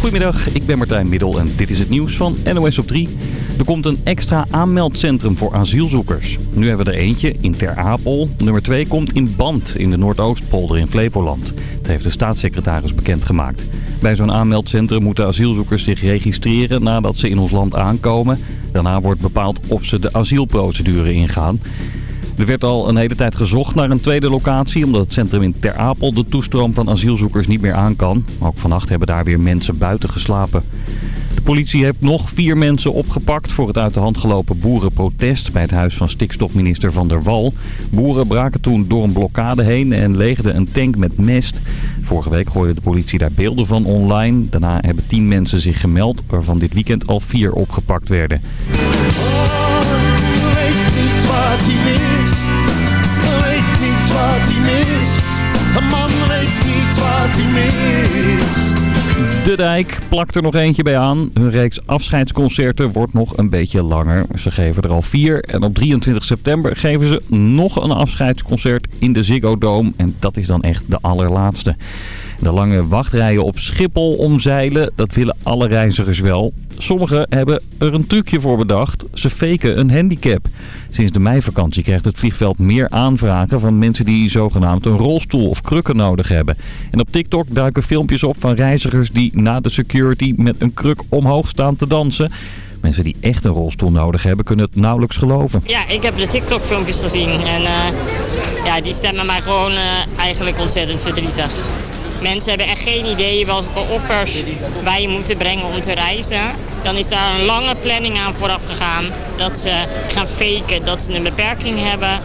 Goedemiddag, ik ben Martijn Middel en dit is het nieuws van NOS op 3. Er komt een extra aanmeldcentrum voor asielzoekers. Nu hebben we er eentje in Ter Apel. Nummer 2 komt in Band in de Noordoostpolder in Flevoland. Dat heeft de staatssecretaris bekendgemaakt. Bij zo'n aanmeldcentrum moeten asielzoekers zich registreren nadat ze in ons land aankomen. Daarna wordt bepaald of ze de asielprocedure ingaan. Er werd al een hele tijd gezocht naar een tweede locatie... omdat het centrum in Ter Apel de toestroom van asielzoekers niet meer aan kan. Ook vannacht hebben daar weer mensen buiten geslapen. De politie heeft nog vier mensen opgepakt voor het uit de hand gelopen boerenprotest bij het huis van stikstofminister Van der Wal. Boeren braken toen door een blokkade heen en leegden een tank met mest. Vorige week gooide de politie daar beelden van online. Daarna hebben tien mensen zich gemeld, waarvan dit weekend al vier opgepakt werden. Een man weet niet wat hij mist. De Dijk plakt er nog eentje bij aan. Hun reeks afscheidsconcerten wordt nog een beetje langer. Ze geven er al vier. En op 23 september geven ze nog een afscheidsconcert in de Ziggo Dome. En dat is dan echt de allerlaatste. De lange wachtrijen op Schiphol omzeilen, dat willen alle reizigers wel. Sommigen hebben er een trucje voor bedacht. Ze faken een handicap. Sinds de meivakantie krijgt het vliegveld meer aanvragen van mensen die zogenaamd een rolstoel of krukken nodig hebben. En op TikTok duiken filmpjes op van reizigers die na de security met een kruk omhoog staan te dansen. Mensen die echt een rolstoel nodig hebben kunnen het nauwelijks geloven. Ja, ik heb de TikTok-filmpjes gezien en eh, ja, die stemmen mij gewoon eh, eigenlijk ontzettend verdrietig. Mensen hebben echt geen idee welke offers wij moeten brengen om te reizen. Dan is daar een lange planning aan vooraf gegaan. Dat ze gaan faken dat ze een beperking hebben.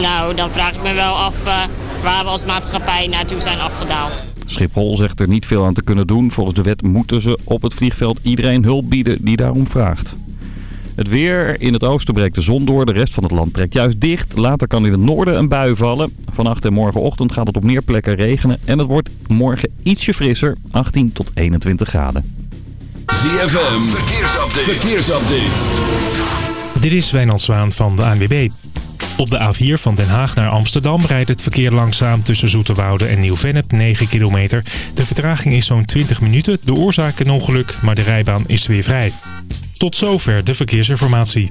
Nou, dan vraag ik me wel af eh, waar we als maatschappij naartoe zijn afgedaald. Schiphol zegt er niet veel aan te kunnen doen. Volgens de wet moeten ze op het vliegveld iedereen hulp bieden die daarom vraagt. Het weer. In het oosten breekt de zon door. De rest van het land trekt juist dicht. Later kan in het noorden een bui vallen. Vannacht en morgenochtend gaat het op meer plekken regenen. En het wordt morgen ietsje frisser. 18 tot 21 graden. ZFM, verkeersupdate. verkeersupdate. Dit is Wijnand Zwaan van de ANWB. Op de A4 van Den Haag naar Amsterdam rijdt het verkeer langzaam tussen Zoeterwoude en Nieuw-Vennep 9 kilometer. De vertraging is zo'n 20 minuten. De oorzaak een ongeluk, maar de rijbaan is weer vrij. Tot zover de verkeersinformatie.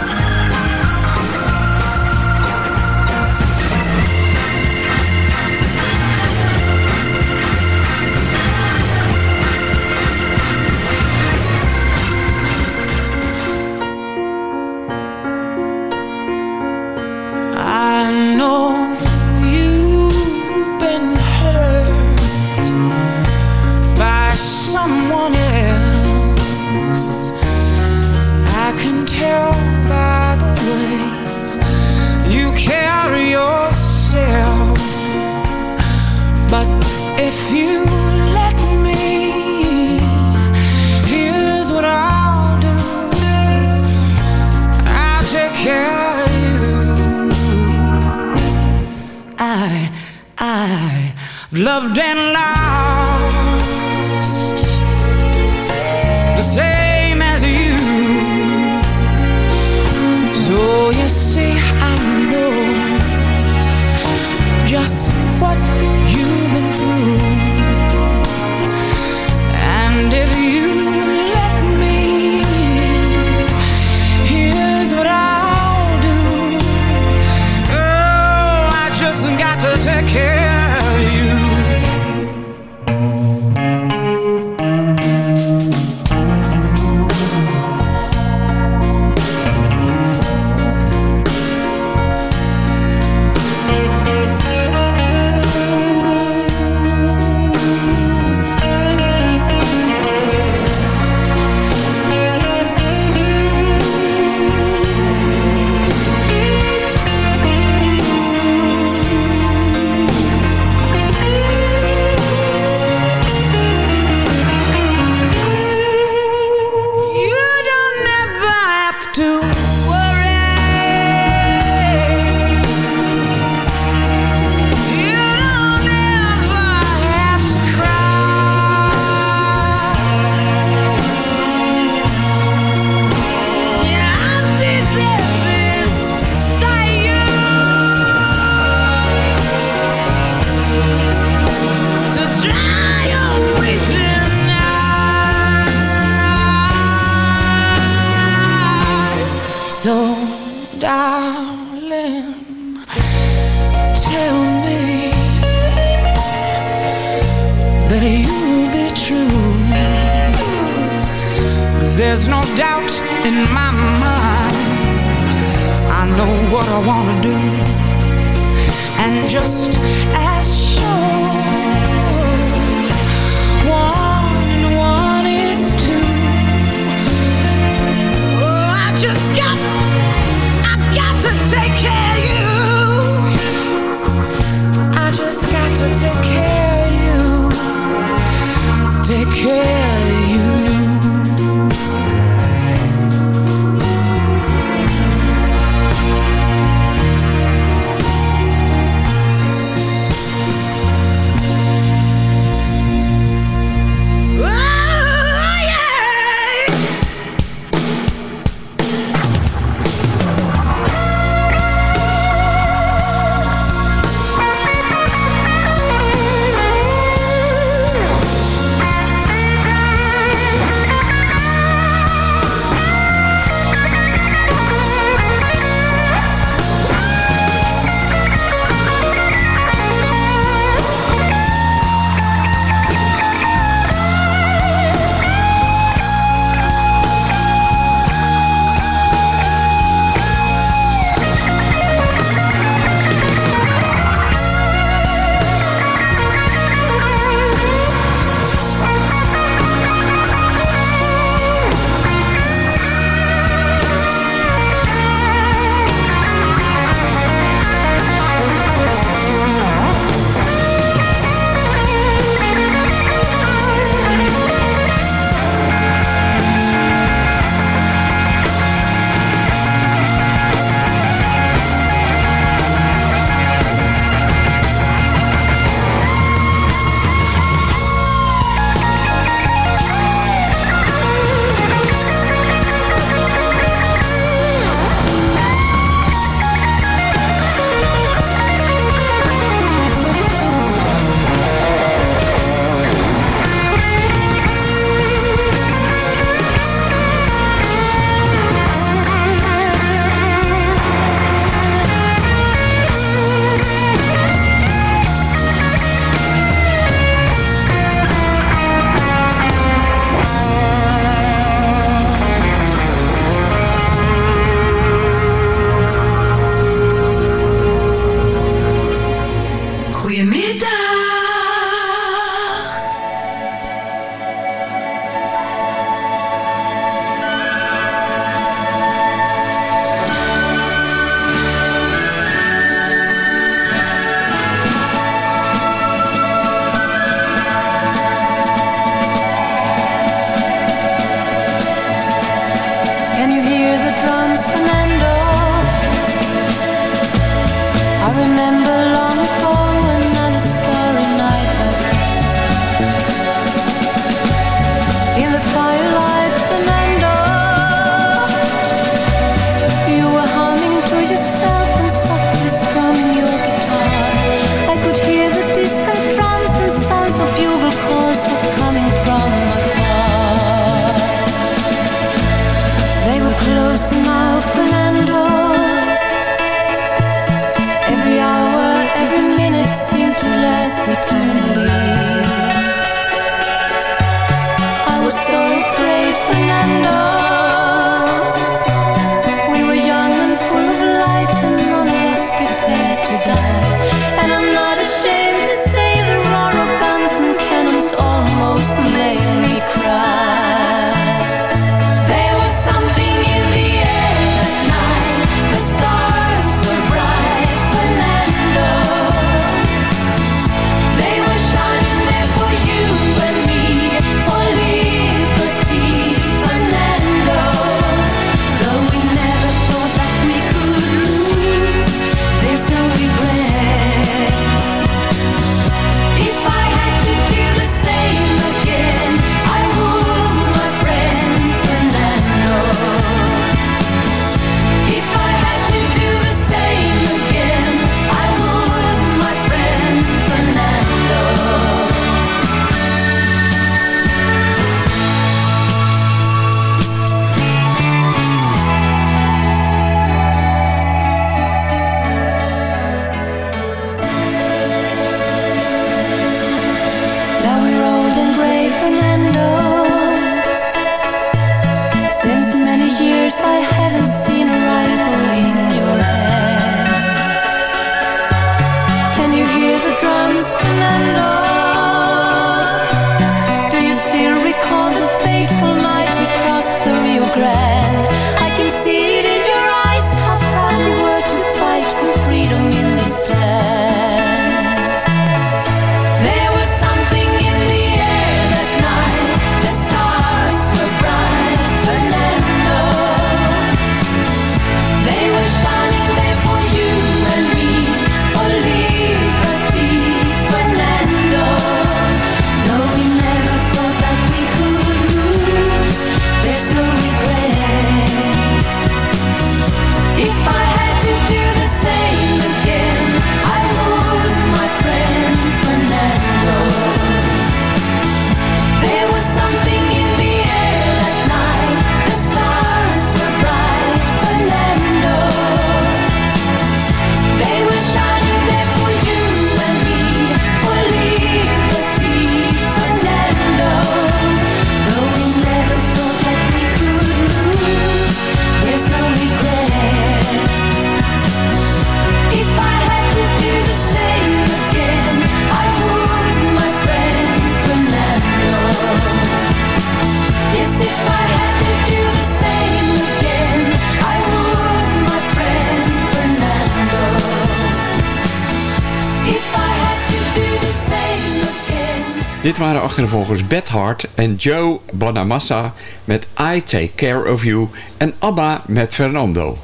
Dit waren achtervolgers Beth Hart en Joe Bonamassa met I Take Care of You en ABBA met Fernando.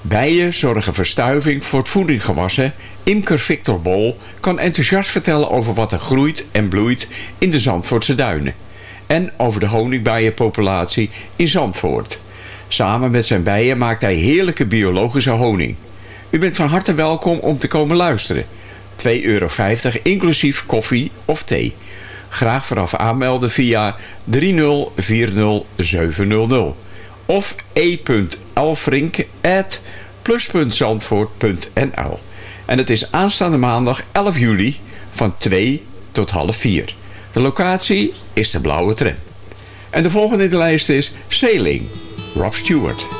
Bijen zorgen voor stuiving voor het voedinggewassen. Imker Victor Bol kan enthousiast vertellen over wat er groeit en bloeit in de Zandvoortse duinen. En over de honingbijenpopulatie in Zandvoort. Samen met zijn bijen maakt hij heerlijke biologische honing. U bent van harte welkom om te komen luisteren. 2,50 euro inclusief koffie of thee. Graag vooraf aanmelden via 3040700 of e.elfrink.plus.zandvoort.nl En het is aanstaande maandag 11 juli van 2 tot half 4. De locatie is de Blauwe Tram. En de volgende in de lijst is Sailing, Rob Stewart.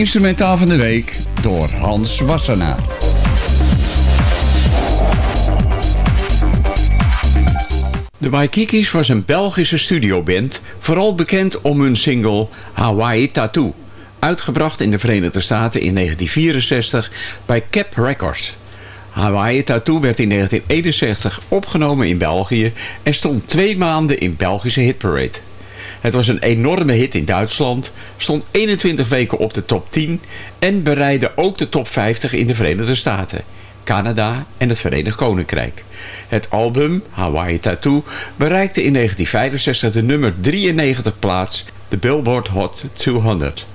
Instrumentaal van de week door Hans Wassenaar. De Waikikis was een Belgische studioband, vooral bekend om hun single Hawaii Tattoo, uitgebracht in de Verenigde Staten in 1964 bij Cap Records. Hawaii Tattoo werd in 1961 opgenomen in België en stond twee maanden in Belgische hitparade. Het was een enorme hit in Duitsland, stond 21 weken op de top 10 en bereidde ook de top 50 in de Verenigde Staten, Canada en het Verenigd Koninkrijk. Het album Hawaii Tattoo bereikte in 1965 de nummer 93 plaats, de Billboard Hot 200.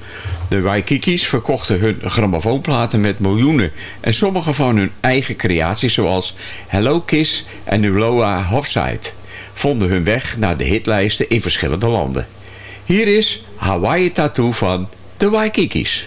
De Waikikis verkochten hun grammofoonplaten met miljoenen en sommige van hun eigen creaties zoals Hello Kiss en Nuloa Hofside vonden hun weg naar de hitlijsten in verschillende landen. Hier is Hawaii Tattoo van de Waikikis.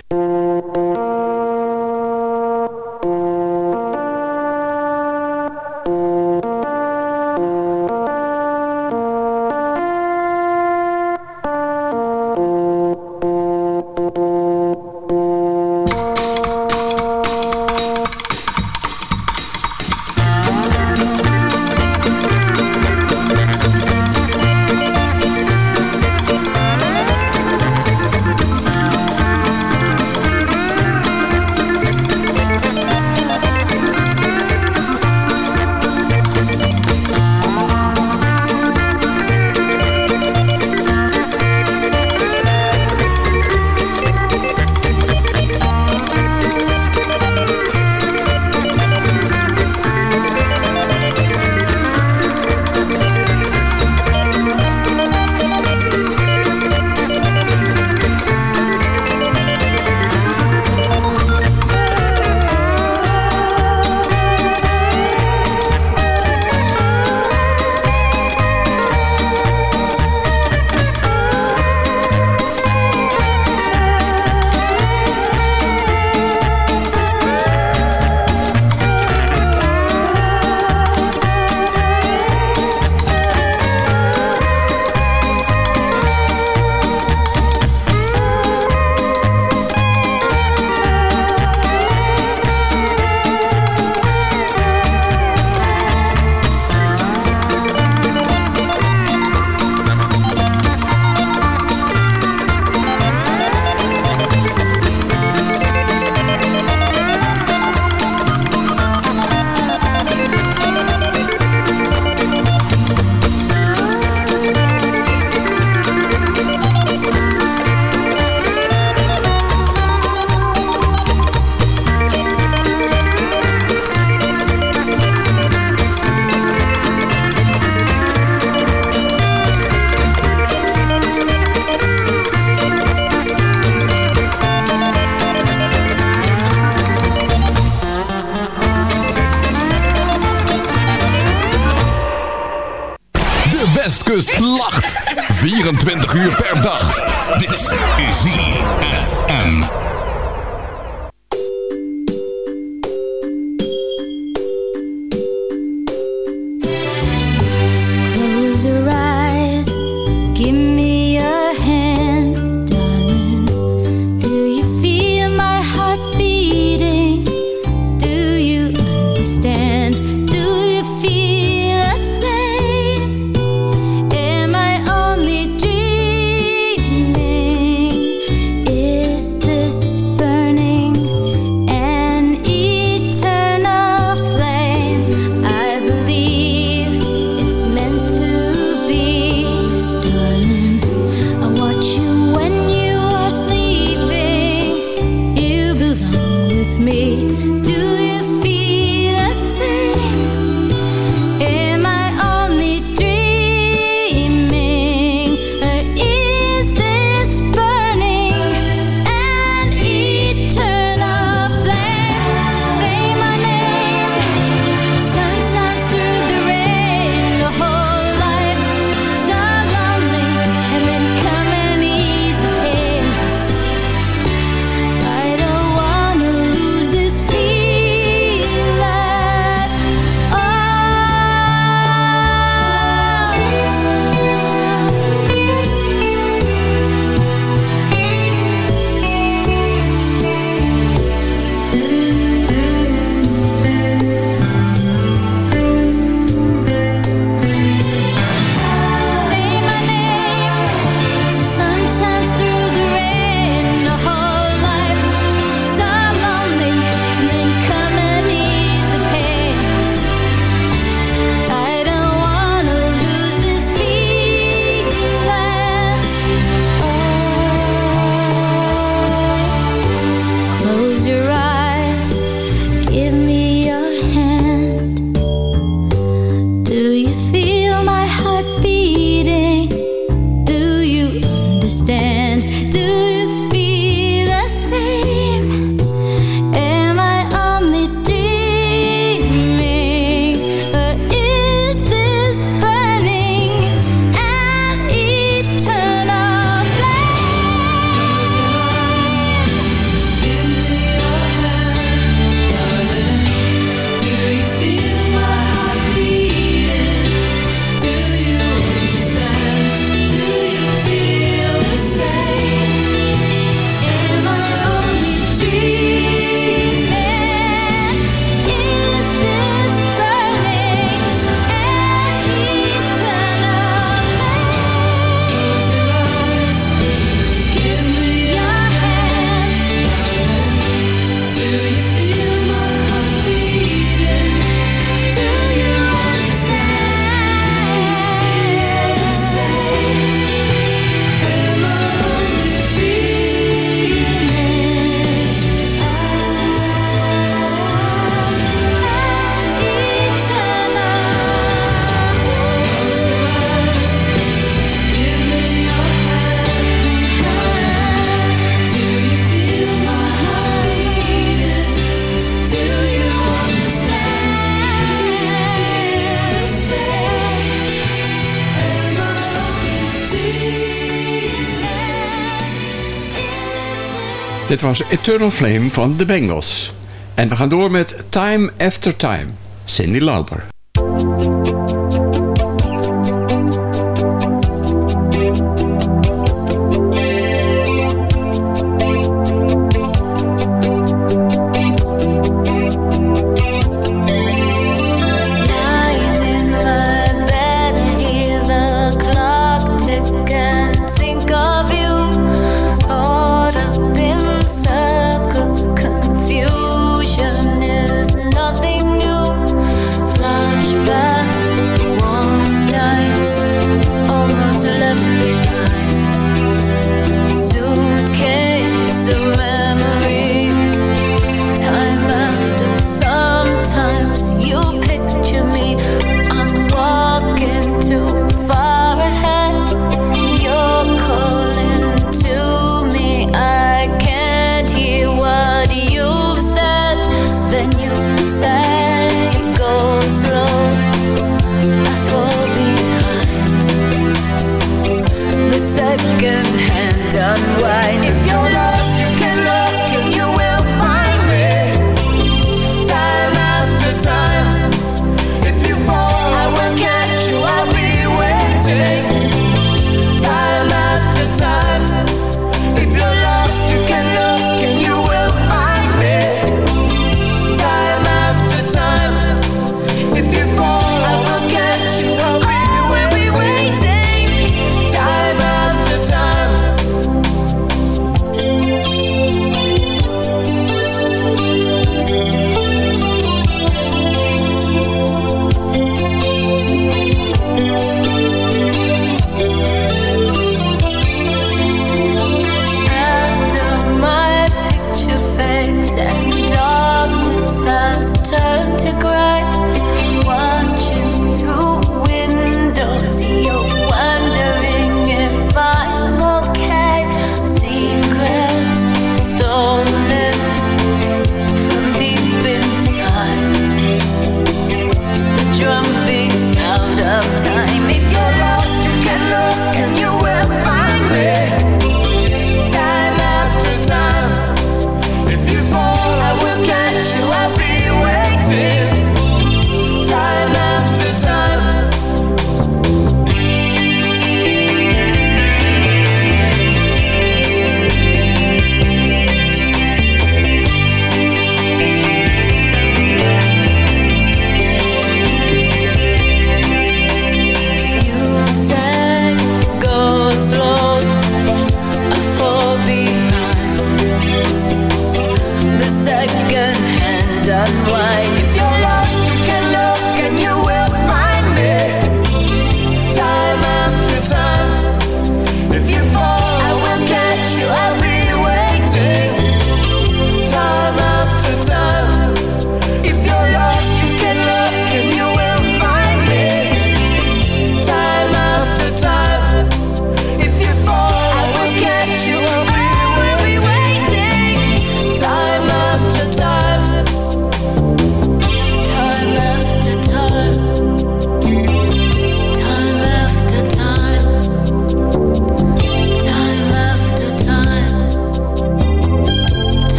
Dit was Eternal Flame van The Bengals. En we gaan door met Time After Time, Cindy Lauper.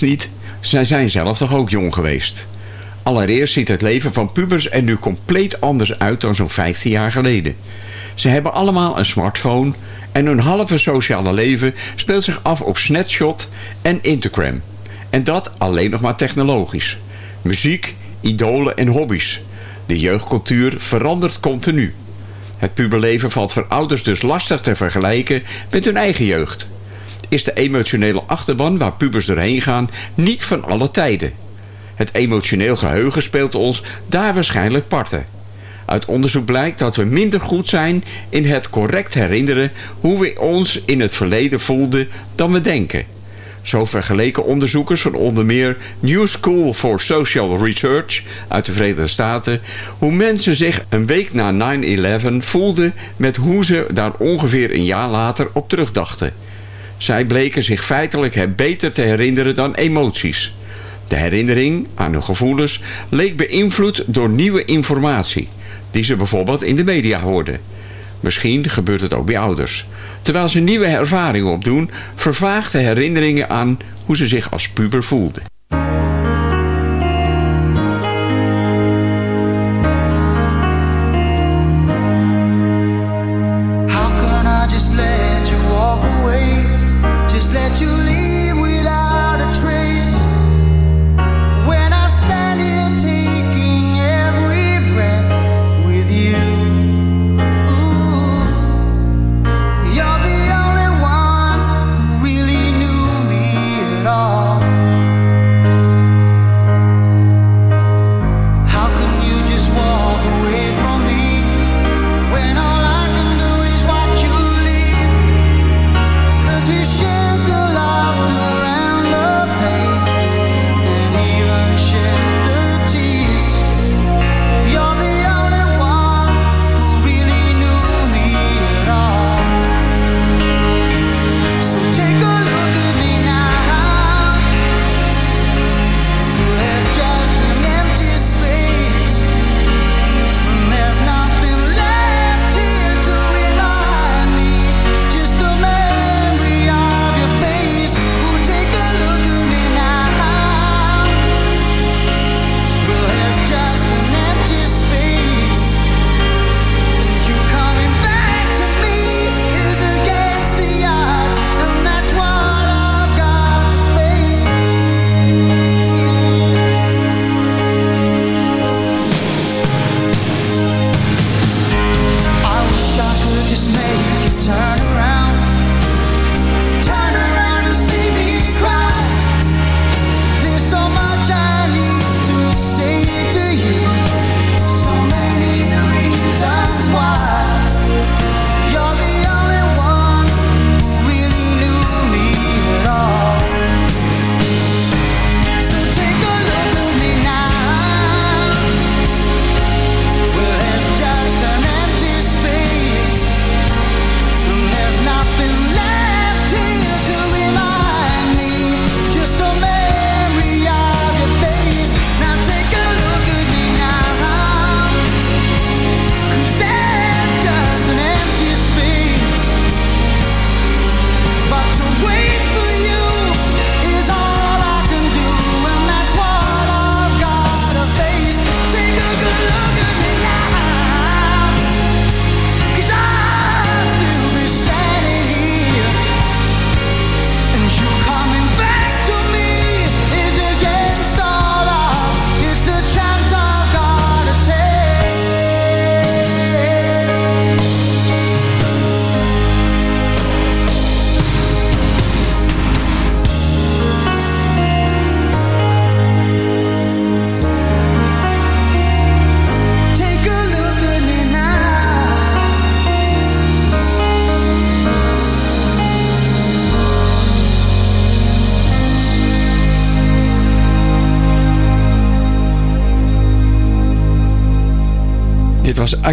Niet? Zij zijn zelf toch ook jong geweest? Allereerst ziet het leven van pubers er nu compleet anders uit dan zo'n 15 jaar geleden. Ze hebben allemaal een smartphone en hun halve sociale leven speelt zich af op Snapchat en Instagram. En dat alleen nog maar technologisch. Muziek, idolen en hobby's. De jeugdcultuur verandert continu. Het puberleven valt voor ouders dus lastig te vergelijken met hun eigen jeugd is de emotionele achterban waar pubers doorheen gaan niet van alle tijden. Het emotioneel geheugen speelt ons daar waarschijnlijk parten. Uit onderzoek blijkt dat we minder goed zijn in het correct herinneren hoe we ons in het verleden voelden dan we denken. Zo vergeleken onderzoekers van onder meer New School for Social Research uit de Verenigde Staten hoe mensen zich een week na 9-11 voelden met hoe ze daar ongeveer een jaar later op terugdachten. Zij bleken zich feitelijk het beter te herinneren dan emoties. De herinnering aan hun gevoelens leek beïnvloed door nieuwe informatie... die ze bijvoorbeeld in de media hoorden. Misschien gebeurt het ook bij ouders. Terwijl ze nieuwe ervaringen opdoen... vervaagt de herinneringen aan hoe ze zich als puber voelden.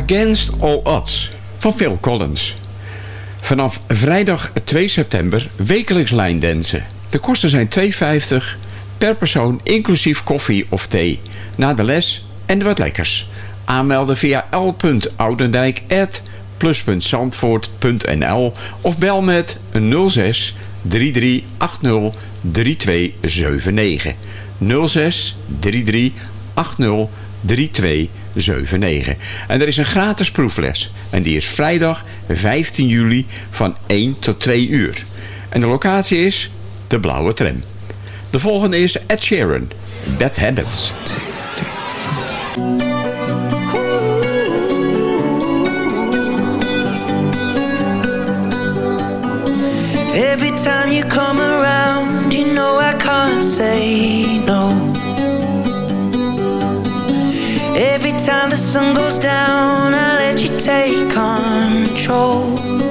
Against All Odds van Phil Collins. Vanaf vrijdag 2 september wekelijks lijndansen. De kosten zijn 2,50 per persoon inclusief koffie of thee. Na de les en de wat lekkers. Aanmelden via l.oudendijk.plus.zandvoort.nl of bel met 06 3380 3279. 06 3380 3279. 7, 9. En er is een gratis proefles. En die is vrijdag 15 juli van 1 tot 2 uur. En de locatie is de Blauwe Tram. De volgende is Ed Sheeran, Bad Habits. Every time you come around, you know I can't say no. time the sun goes down, I let you take control.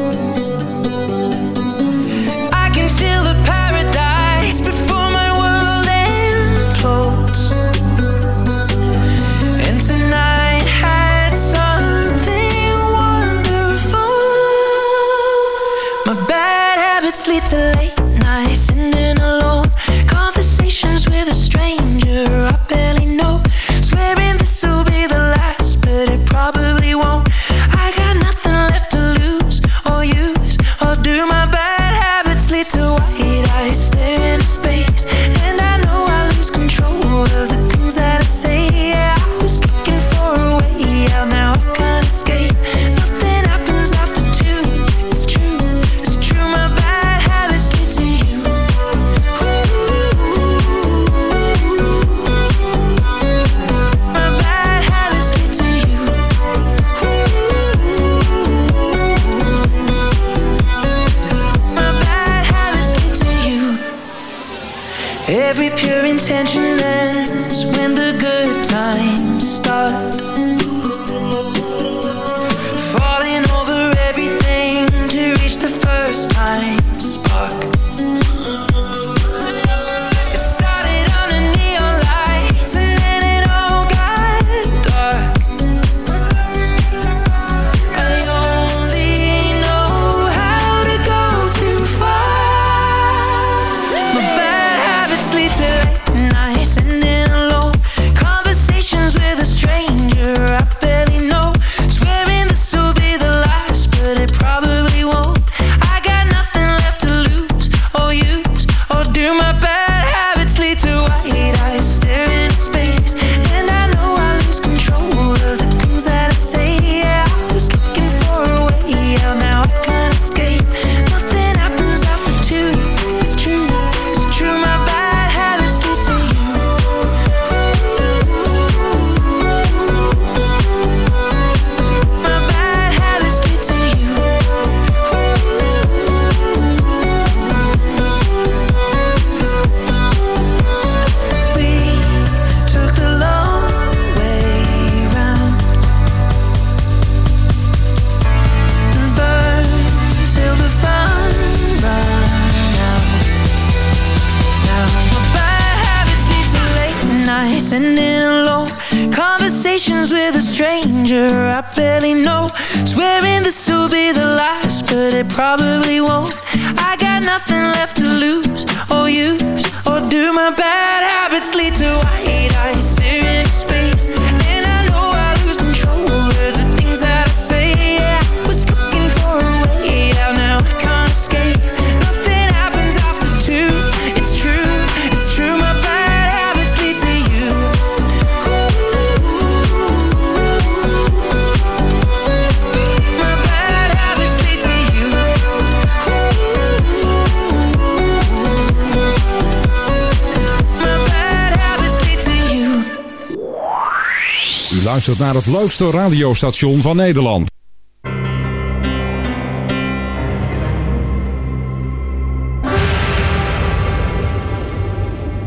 naar het leukste radiostation van Nederland.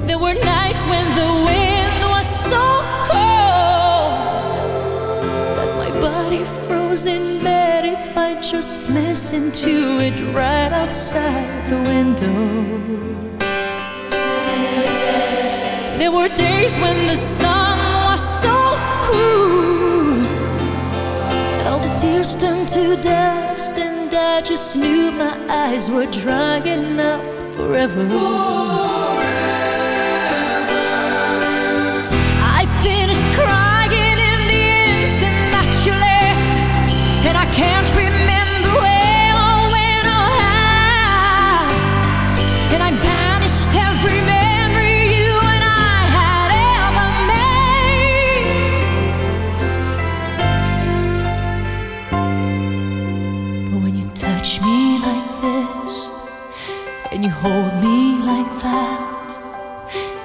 There were nights when the wind was so cold That my body froze in bed if I just listened to it right outside the window There were days when the sun turned to dust, and I just knew my eyes were drying up forever. forever. I finished crying in the instant that you left, and I can't. hold me like that.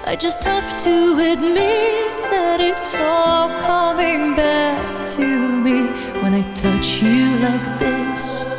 I just have to admit that it's all coming back to me when I touch you like this.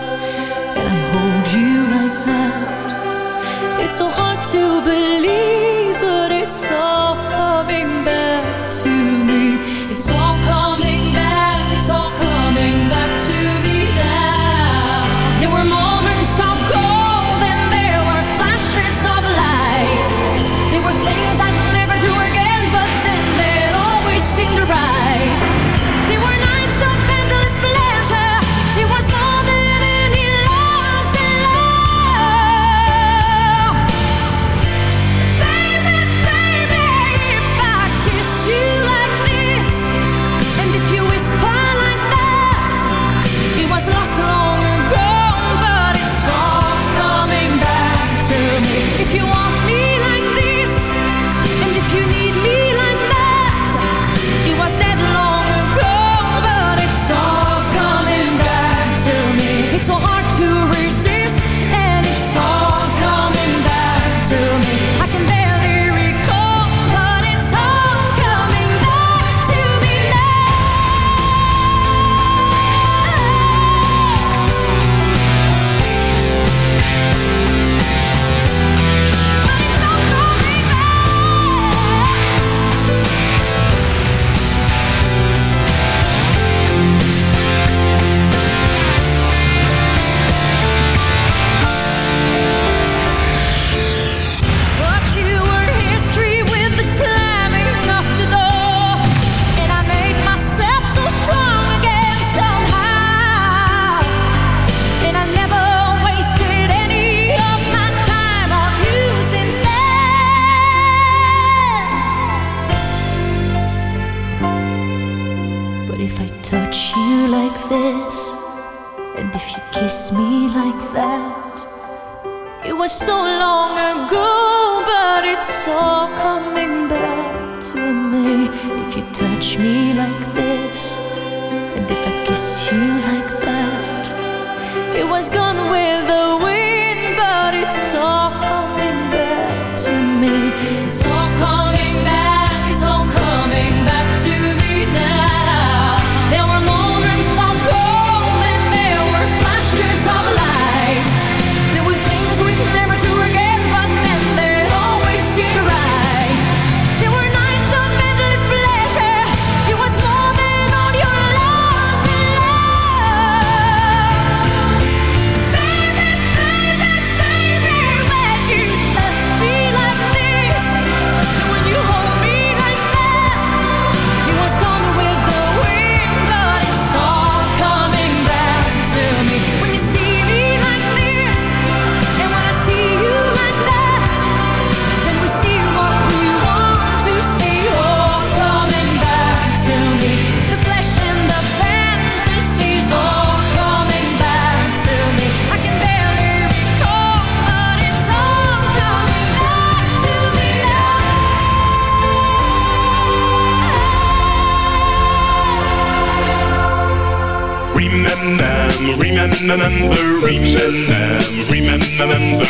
Remember, remember, remember,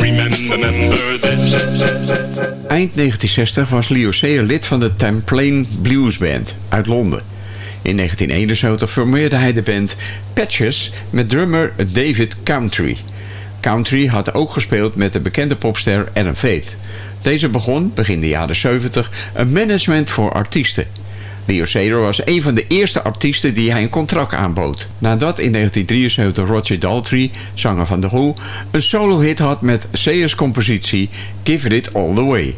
remember. Eind 1960 was Leo Sayer lid van de Tamplain Blues Band uit Londen. In 1971 formeerde hij de band Patches met drummer David Country. Country had ook gespeeld met de bekende popster Adam Faith. Deze begon, begin de jaren 70, een management voor artiesten. Leo Sayer was een van de eerste artiesten die hij een contract aanbood. Nadat in 1973 Roger Daltrey, zanger van The Who, een solo-hit had met Sayers compositie Give It All The Way.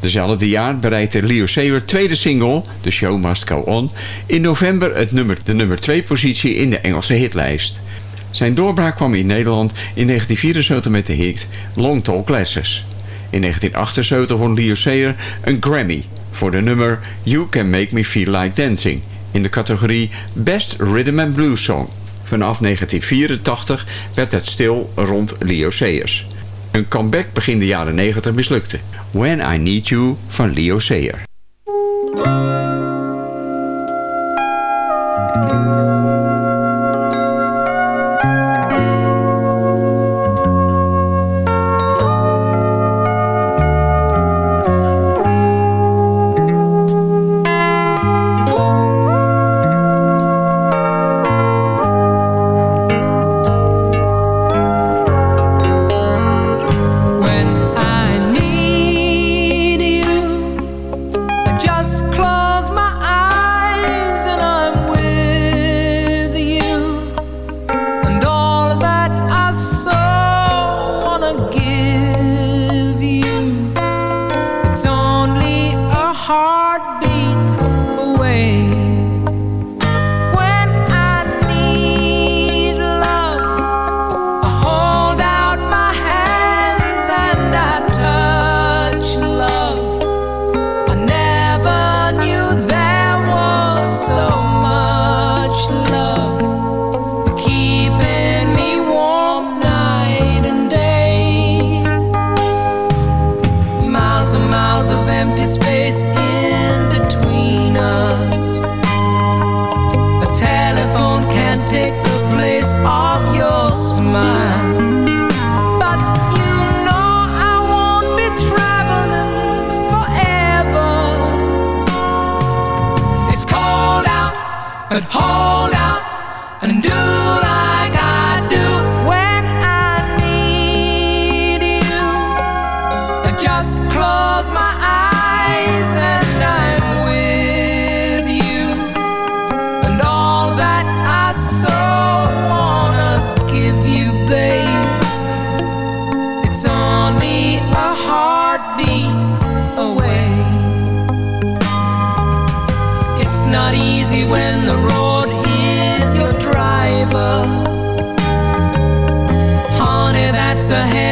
Dezelfde jaar bereikte Leo Sayer tweede single, The Show Must Go On, in november het nummer, de nummer 2 positie in de Engelse hitlijst. Zijn doorbraak kwam in Nederland in 1974 met de hit Long Tall Glasses. In 1978 won Leo Sayer een Grammy voor de nummer You Can Make Me Feel Like Dancing in de categorie Best Rhythm and Blues Song. Vanaf 1984 werd het stil rond Leo Sayers. Een comeback begin de jaren 90 mislukte. When I Need You van Leo Sayer.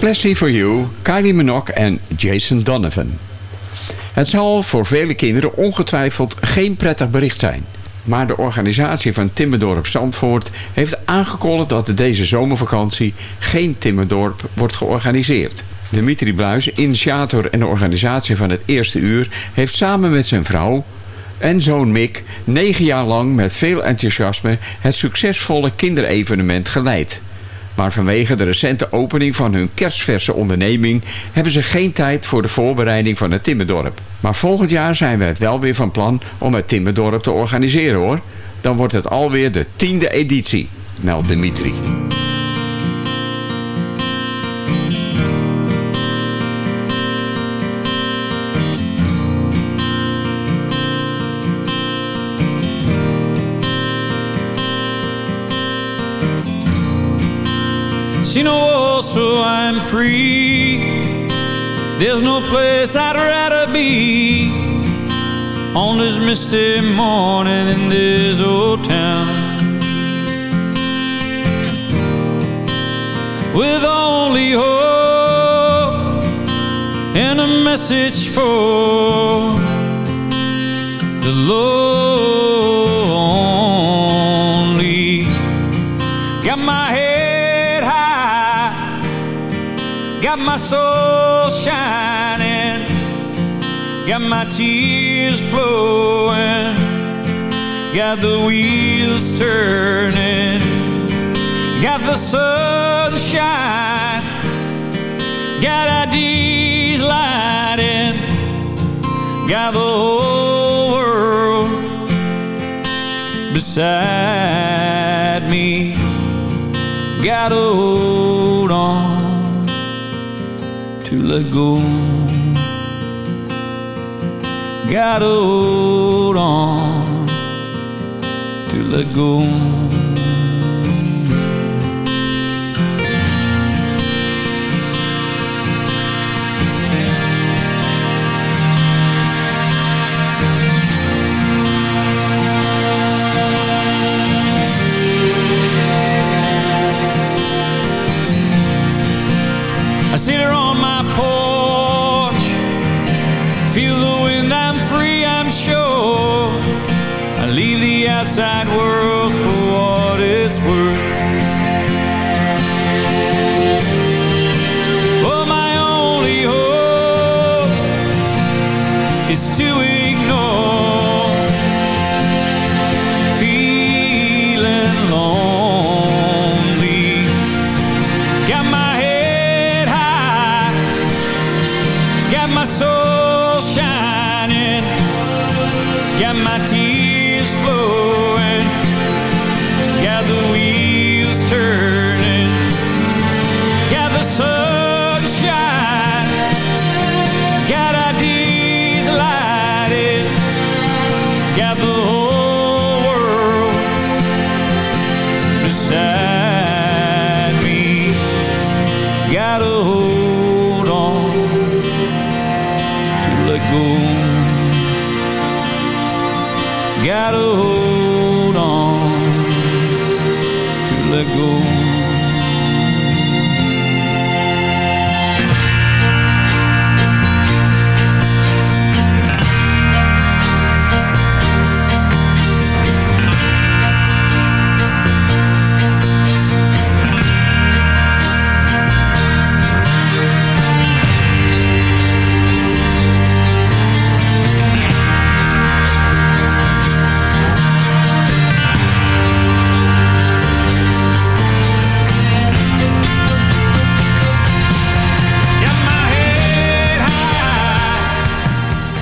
Especially for You, Kylie Minogue en Jason Donovan. Het zal voor vele kinderen ongetwijfeld geen prettig bericht zijn. Maar de organisatie van Timmerdorp Zandvoort heeft aangekondigd dat deze zomervakantie geen Timmerdorp wordt georganiseerd. Dimitri Bluis, initiator en organisatie van het eerste uur, heeft samen met zijn vrouw en zoon Mick negen jaar lang met veel enthousiasme het succesvolle kinderevenement geleid. Maar vanwege de recente opening van hun kerstverse onderneming hebben ze geen tijd voor de voorbereiding van het Timmerdorp. Maar volgend jaar zijn we het wel weer van plan om het Timmerdorp te organiseren hoor. Dan wordt het alweer de tiende editie, meldt Dimitri. No wall, so I'm free. There's no place I'd rather be on this misty morning in this old town. With only hope and a message for the lonely. Got my tears flowing, got the wheels turning, got the sunshine, got ideas lighting, got the whole world beside me. Gotta hold on to let go. Gotta hold on to let go. Outside world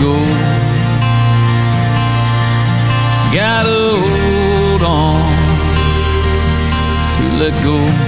Go. Gotta hold on to let go.